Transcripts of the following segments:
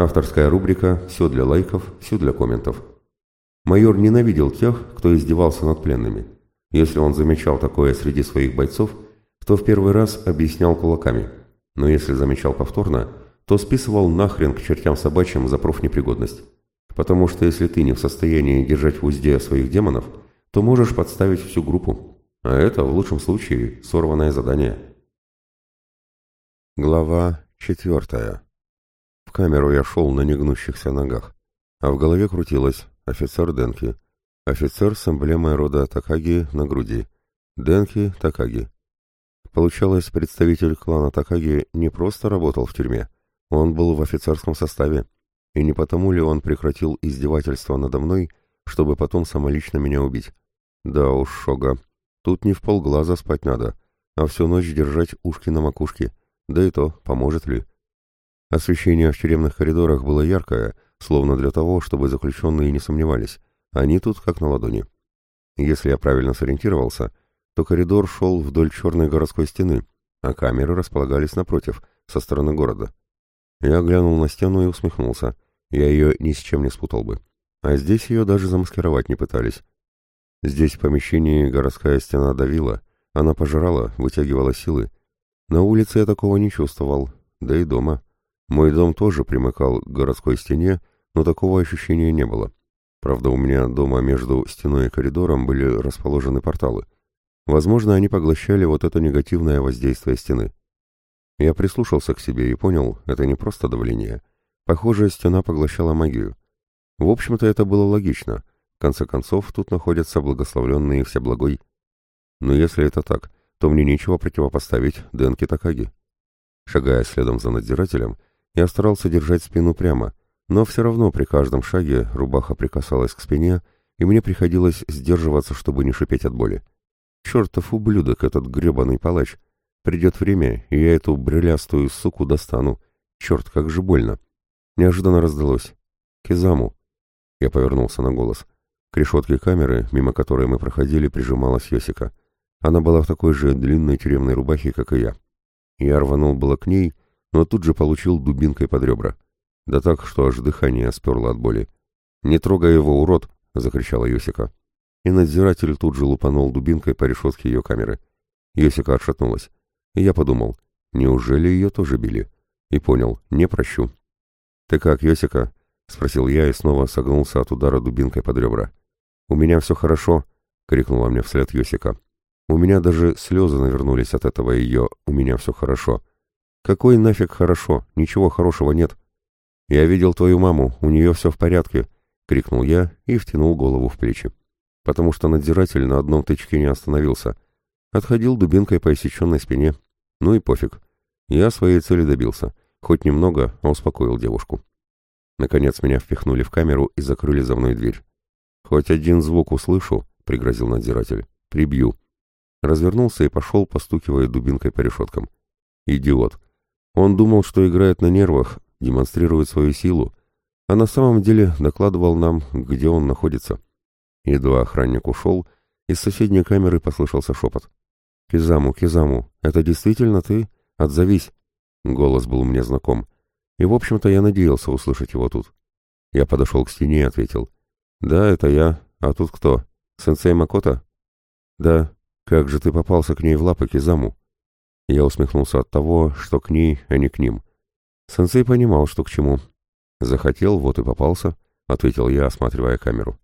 Авторская рубрика «Все для лайков, все для комментов». Майор ненавидел тех, кто издевался над пленными. Если он замечал такое среди своих бойцов, то в первый раз объяснял кулаками. Но если замечал повторно, то списывал нахрен к чертям собачьим за профнепригодность. Потому что если ты не в состоянии держать в узде своих демонов, то можешь подставить всю группу. А это, в лучшем случае, сорванное задание. Глава четвертая. В камеру я шел на негнущихся ногах, а в голове крутилось офицер Денки, офицер с эмблемой рода Такаги на груди, Денки Такаги. Получалось, представитель клана Такаги не просто работал в тюрьме, он был в офицерском составе, и не потому ли он прекратил издевательство надо мной, чтобы потом самолично меня убить? Да уж, Шога, тут не в полглаза спать надо, а всю ночь держать ушки на макушке, да и то, поможет ли. Освещение в тюремных коридорах было яркое, словно для того, чтобы заключенные не сомневались, они тут как на ладони. Если я правильно сориентировался, то коридор шел вдоль черной городской стены, а камеры располагались напротив, со стороны города. Я глянул на стену и усмехнулся. Я ее ни с чем не спутал бы. А здесь ее даже замаскировать не пытались. Здесь в помещении городская стена давила, она пожирала, вытягивала силы. На улице я такого не чувствовал, да и дома. Мой дом тоже примыкал к городской стене, но такого ощущения не было. Правда, у меня дома между стеной и коридором были расположены порталы. Возможно, они поглощали вот это негативное воздействие стены. Я прислушался к себе и понял, это не просто давление. Похоже, стена поглощала магию. В общем-то, это было логично. В конце концов, тут находятся благословленные Всеблагой. Но если это так, то мне нечего противопоставить Денки Такаги. Шагая следом за надзирателем, я старался держать спину прямо, но все равно при каждом шаге рубаха прикасалась к спине, и мне приходилось сдерживаться, чтобы не шипеть от боли. Чертов ублюдок этот гребаный палач — Придет время, и я эту брылястую суку достану. Черт, как же больно. Неожиданно раздалось. Кизаму. Я повернулся на голос. К решетке камеры, мимо которой мы проходили, прижималась Йосика. Она была в такой же длинной тюремной рубахе, как и я. Я рванул было к ней, но тут же получил дубинкой под ребра. Да так, что аж дыхание сперло от боли. «Не трогай его, урод!» — закричала Йосика. И надзиратель тут же лупанул дубинкой по решетке ее камеры. Йосика отшатнулась. И я подумал, неужели ее тоже били? И понял, не прощу. «Ты как, Йосика?» — спросил я и снова согнулся от удара дубинкой под ребра. «У меня все хорошо», — крикнула мне вслед Йосика. У меня даже слезы навернулись от этого ее «у меня все хорошо». «Какой нафиг хорошо? Ничего хорошего нет». «Я видел твою маму, у нее все в порядке», — крикнул я и втянул голову в плечи. Потому что надзиратель на одном тычке не остановился — Отходил дубинкой по иссеченной спине. Ну и пофиг. Я своей цели добился. Хоть немного, а успокоил девушку. Наконец меня впихнули в камеру и закрыли за мной дверь. «Хоть один звук услышу», — пригрозил надзиратель, — «прибью». Развернулся и пошел, постукивая дубинкой по решеткам. Идиот. Он думал, что играет на нервах, демонстрирует свою силу, а на самом деле докладывал нам, где он находится. Едва охранник ушел, из соседней камеры послышался шепот. «Кизаму, Кизаму, это действительно ты? Отзовись!» Голос был мне знаком. И, в общем-то, я надеялся услышать его тут. Я подошел к стене и ответил. «Да, это я. А тут кто? Сенсей Макота?» «Да. Как же ты попался к ней в лапы, Кизаму?» Я усмехнулся от того, что к ней, а не к ним. Сенсей понимал, что к чему. «Захотел, вот и попался», — ответил я, осматривая камеру.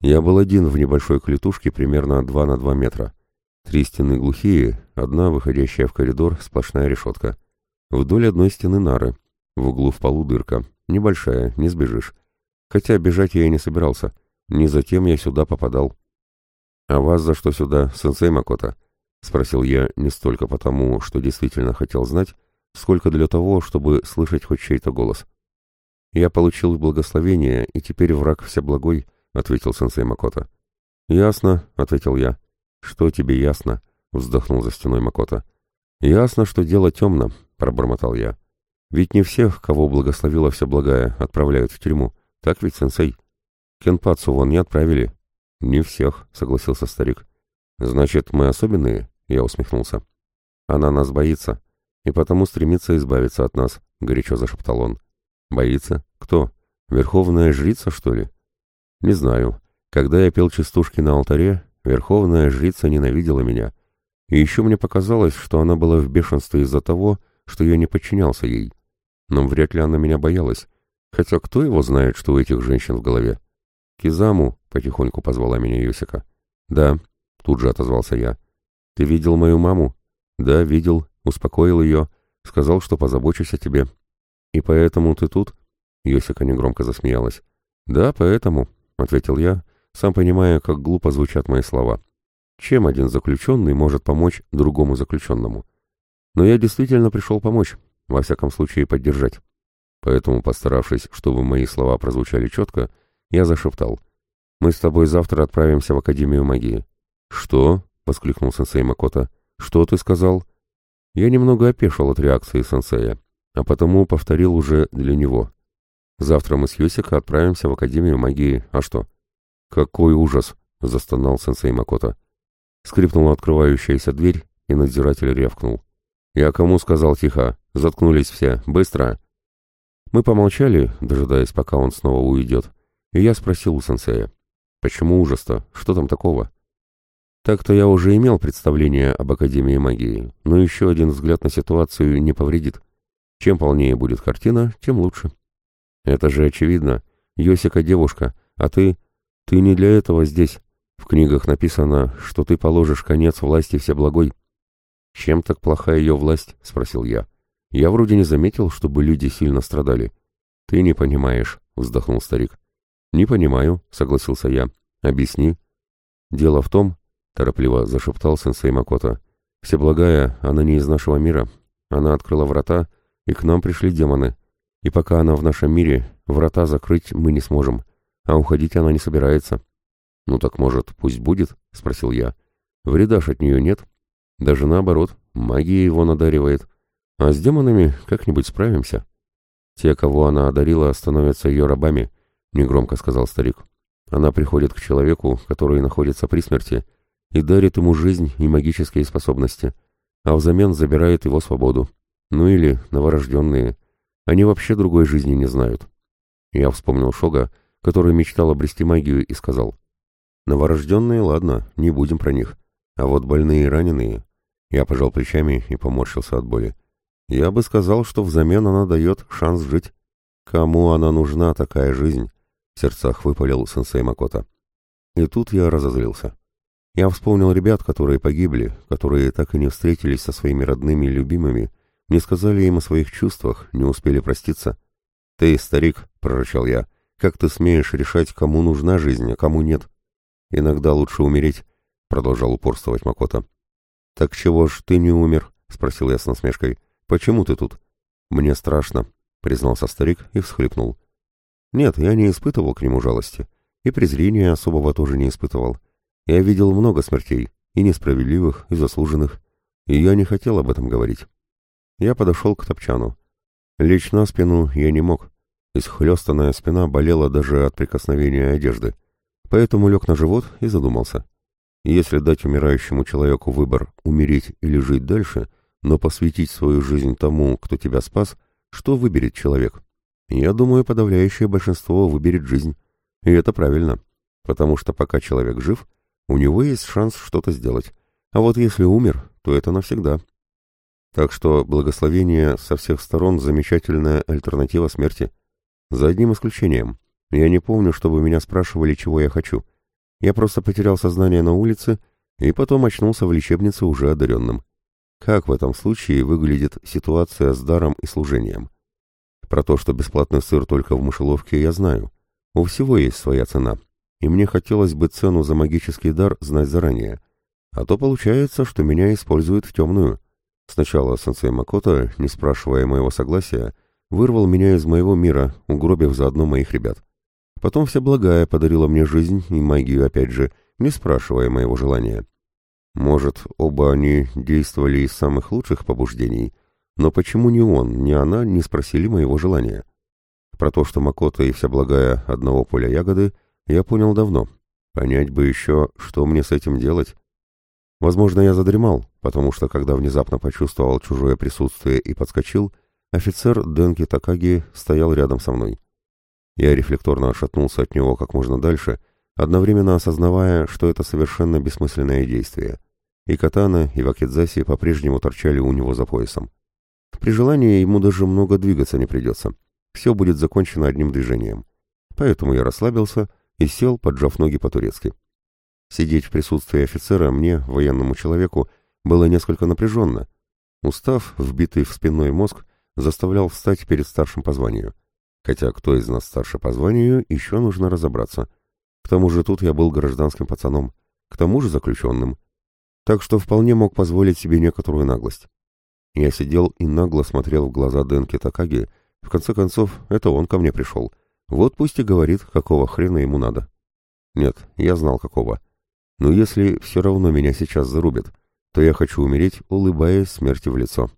Я был один в небольшой клетушке примерно 2 на 2 метра. Три стены глухие, одна, выходящая в коридор, сплошная решетка. Вдоль одной стены нары. В углу в полу дырка. Небольшая, не сбежишь. Хотя бежать я и не собирался. Не затем я сюда попадал. «А вас за что сюда, сенсей Макота?» — спросил я не столько потому, что действительно хотел знать, сколько для того, чтобы слышать хоть чей-то голос. Я получил благословение, и теперь враг всеблагой — ответил сенсей Макота. «Ясно», — ответил я. «Что тебе ясно?» — вздохнул за стеной Макота. «Ясно, что дело темно», — пробормотал я. «Ведь не всех, кого благословила вся благая, отправляют в тюрьму. Так ведь, сенсей? Кенпацу вон не отправили». «Не всех», — согласился старик. «Значит, мы особенные?» — я усмехнулся. «Она нас боится, и потому стремится избавиться от нас», — горячо зашептал он. Боится? Кто? Верховная жрица, что ли? Не знаю. Когда я пел частушки на алтаре, верховная жрица ненавидела меня. И еще мне показалось, что она была в бешенстве из-за того, что я не подчинялся ей. Но вряд ли она меня боялась. Хотя кто его знает, что у этих женщин в голове? «Кизаму», — потихоньку позвала меня Йосика. «Да», — тут же отозвался я. «Ты видел мою маму?» «Да, видел. Успокоил ее. Сказал, что позабочусь о тебе». «И поэтому ты тут?» Йосика негромко засмеялась. «Да, поэтому», — ответил я, сам понимая, как глупо звучат мои слова. Чем один заключенный может помочь другому заключенному? Но я действительно пришел помочь, во всяком случае поддержать. Поэтому, постаравшись, чтобы мои слова прозвучали четко, я зашептал. «Мы с тобой завтра отправимся в Академию магии». «Что?» — воскликнул сенсей Макота. «Что ты сказал?» Я немного опешил от реакции сенсея, а потому повторил уже для него. «Завтра мы с Йосика отправимся в Академию магии. А что?» «Какой ужас!» — застонал сенсей Макота. Скрипнула открывающаяся дверь, и надзиратель рявкнул. «Я кому сказал тихо? Заткнулись все. Быстро!» Мы помолчали, дожидаясь, пока он снова уйдет, и я спросил у сенсея. «Почему ужас-то? Что там такого?» Так-то я уже имел представление об Академии магии, но еще один взгляд на ситуацию не повредит. Чем полнее будет картина, тем лучше. Это же очевидно. Йосика девушка, а ты... Ты не для этого здесь. В книгах написано, что ты положишь конец власти Всеблагой. «Чем так плоха ее власть?» — спросил я. «Я вроде не заметил, чтобы люди сильно страдали». «Ты не понимаешь», — вздохнул старик. «Не понимаю», — согласился я. «Объясни». «Дело в том», — торопливо зашептал сенсей Макота, «Всеблагая, она не из нашего мира. Она открыла врата, и к нам пришли демоны. И пока она в нашем мире, врата закрыть мы не сможем, а уходить она не собирается». «Ну так, может, пусть будет?» — спросил я. «Вреда ж от нее нет. Даже наоборот, магия его надаривает. А с демонами как-нибудь справимся». «Те, кого она одарила, становятся ее рабами», — негромко сказал старик. «Она приходит к человеку, который находится при смерти, и дарит ему жизнь и магические способности, а взамен забирает его свободу. Ну или новорожденные. Они вообще другой жизни не знают». Я вспомнил Шога, который мечтал обрести магию, и сказал, Новорожденные, ладно, не будем про них. А вот больные и раненые... Я пожал плечами и поморщился от боли. Я бы сказал, что взамен она дает шанс жить. Кому она нужна, такая жизнь? В сердцах выпалил сенсей Макота. И тут я разозлился. Я вспомнил ребят, которые погибли, которые так и не встретились со своими родными и любимыми, не сказали им о своих чувствах, не успели проститься. «Ты, старик», — прорычал я, — «как ты смеешь решать, кому нужна жизнь, а кому нет?» «Иногда лучше умереть», — продолжал упорствовать Макота. «Так чего ж ты не умер?» — спросил я с насмешкой. «Почему ты тут?» «Мне страшно», — признался старик и всхлипнул. «Нет, я не испытывал к нему жалости. И презрения особого тоже не испытывал. Я видел много смертей, и несправедливых, и заслуженных, и я не хотел об этом говорить. Я подошел к топчану. Лечь на спину я не мог. Исхлестанная спина болела даже от прикосновения одежды. Поэтому лег на живот и задумался. Если дать умирающему человеку выбор умереть или жить дальше, но посвятить свою жизнь тому, кто тебя спас, что выберет человек? Я думаю, подавляющее большинство выберет жизнь. И это правильно, потому что пока человек жив, у него есть шанс что-то сделать. А вот если умер, то это навсегда. Так что благословение со всех сторон замечательная альтернатива смерти. За одним исключением. Я не помню, чтобы меня спрашивали, чего я хочу. Я просто потерял сознание на улице и потом очнулся в лечебнице уже одаренным. Как в этом случае выглядит ситуация с даром и служением? Про то, что бесплатный сыр только в мышеловке, я знаю. У всего есть своя цена. И мне хотелось бы цену за магический дар знать заранее. А то получается, что меня используют в темную. Сначала сенсей Макото, не спрашивая моего согласия, вырвал меня из моего мира, угробив заодно моих ребят. Потом вся благая подарила мне жизнь и магию опять же, не спрашивая моего желания. Может, оба они действовали из самых лучших побуждений, но почему ни он, ни она не спросили моего желания? Про то, что Макота и вся благая одного поля ягоды, я понял давно. Понять бы еще, что мне с этим делать. Возможно, я задремал, потому что, когда внезапно почувствовал чужое присутствие и подскочил, офицер Денки Такаги стоял рядом со мной. Я рефлекторно отшатнулся от него как можно дальше, одновременно осознавая, что это совершенно бессмысленное действие. И катана, и вакидзаси по-прежнему торчали у него за поясом. При желании ему даже много двигаться не придется. Все будет закончено одним движением. Поэтому я расслабился и сел, поджав ноги по-турецки. Сидеть в присутствии офицера мне, военному человеку, было несколько напряженно. Устав, вбитый в спинной мозг, заставлял встать перед старшим по званию. Хотя кто из нас старше по званию, еще нужно разобраться. К тому же тут я был гражданским пацаном, к тому же заключенным. Так что вполне мог позволить себе некоторую наглость. Я сидел и нагло смотрел в глаза Денки Такаги. В конце концов, это он ко мне пришел. Вот пусть и говорит, какого хрена ему надо. Нет, я знал какого. Но если все равно меня сейчас зарубят, то я хочу умереть, улыбаясь смерти в лицо.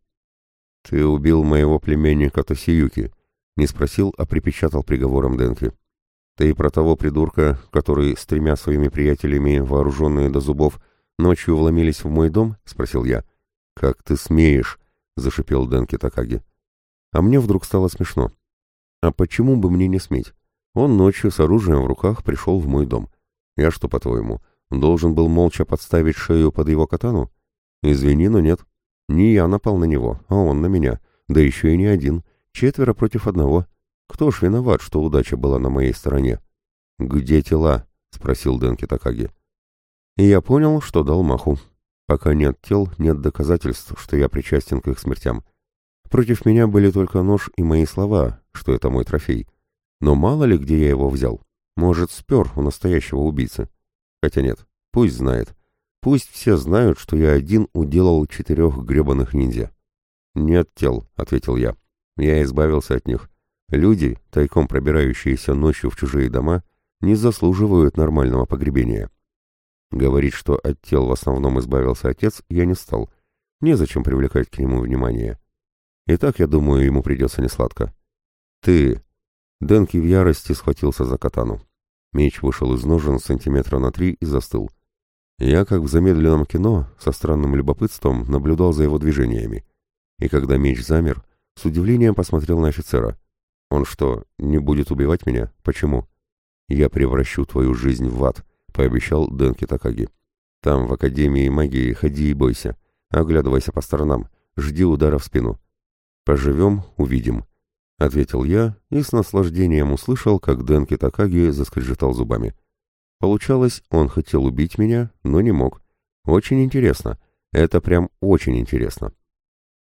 «Ты убил моего племенника Тосиюки», — не спросил, а припечатал приговором Денки. «Ты про того придурка, который с тремя своими приятелями, вооруженные до зубов, ночью вломились в мой дом?» — спросил я. «Как ты смеешь?» — зашипел Денки Такаги. А мне вдруг стало смешно. «А почему бы мне не сметь? Он ночью с оружием в руках пришел в мой дом. Я что, по-твоему, Должен был молча подставить шею под его катану? Извини, но нет. Не я напал на него, а он на меня. Да еще и не один. Четверо против одного. Кто ж виноват, что удача была на моей стороне? «Где тела?» — спросил Денки Такаги. И я понял, что дал маху. Пока нет тел, нет доказательств, что я причастен к их смертям. Против меня были только нож и мои слова, что это мой трофей. Но мало ли, где я его взял. Может, спер у настоящего убийцы. Хотя нет, пусть знает. Пусть все знают, что я один уделал четырех гребаных ниндзя. «Нет тел», — ответил я. «Я избавился от них. Люди, тайком пробирающиеся ночью в чужие дома, не заслуживают нормального погребения». Говорить, что от тел в основном избавился отец, я не стал. Незачем привлекать к нему внимание. И так, я думаю, ему придется несладко. «Ты...» Денки в ярости схватился за катану. Меч вышел из ножен сантиметра на три и застыл. Я, как в замедленном кино, со странным любопытством наблюдал за его движениями. И когда меч замер, с удивлением посмотрел на офицера. «Он что, не будет убивать меня? Почему?» «Я превращу твою жизнь в ад», — пообещал Денки Такаги. «Там, в Академии магии, ходи и бойся. Оглядывайся по сторонам. Жди удара в спину. Поживем — увидим. — ответил я и с наслаждением услышал, как Денки Такаги заскрежетал зубами. Получалось, он хотел убить меня, но не мог. Очень интересно. Это прям очень интересно.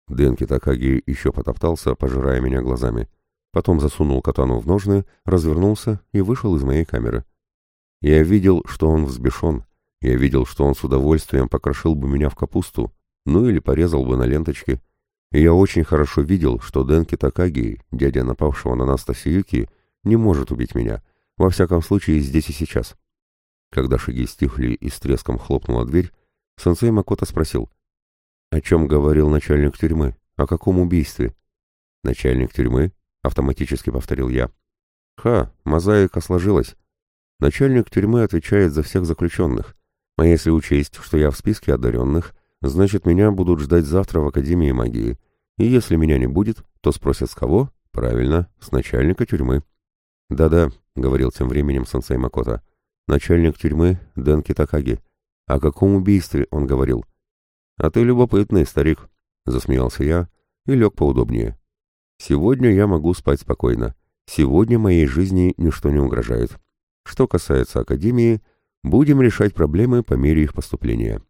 Денки Такаги еще потоптался, пожирая меня глазами. Потом засунул катану в ножны, развернулся и вышел из моей камеры. Я видел, что он взбешен. Я видел, что он с удовольствием покрошил бы меня в капусту, ну или порезал бы на ленточки — и я очень хорошо видел, что Денки Такаги, дядя напавшего на нас Тасиюки, не может убить меня, во всяком случае здесь и сейчас. Когда шаги стихли и с треском хлопнула дверь, сенсей Макото спросил, «О чем говорил начальник тюрьмы? О каком убийстве?» «Начальник тюрьмы?» — автоматически повторил я. «Ха, мозаика сложилась. Начальник тюрьмы отвечает за всех заключенных. А если учесть, что я в списке одаренных, Значит, меня будут ждать завтра в Академии магии. И если меня не будет, то спросят с кого? Правильно, с начальника тюрьмы. Да-да, говорил тем временем сенсей Макото. Начальник тюрьмы Денки Такаги. О каком убийстве он говорил? А ты любопытный, старик, засмеялся я и лег поудобнее. Сегодня я могу спать спокойно. Сегодня моей жизни ничто не угрожает. Что касается Академии, будем решать проблемы по мере их поступления.